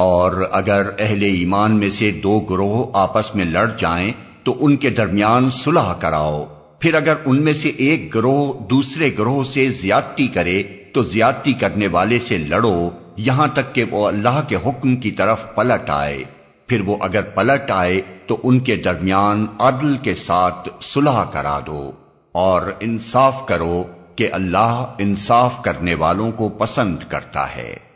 اور اگر اہل ایمان میں سے دو گروہ آپس میں لڑ جائیں، تو ان کے درمیان صلح کراؤ۔ پھر اگر ان میں سے ایک گروہ دوسرے گروہ سے زیادتی کرے، تو زیادتی کرنے والے سے لڑو، یہاں تک کہ وہ اللہ کے حکم کی طرف پلٹ آئے۔ پھر وہ اگر پلٹ آئے، تو ان کے درمیان عدل کے ساتھ صلح کرا دو۔ اور انصاف کرو کہ اللہ انصاف کرنے والوں کو پسند کرتا ہے۔